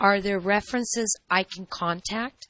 Are there references I can contact?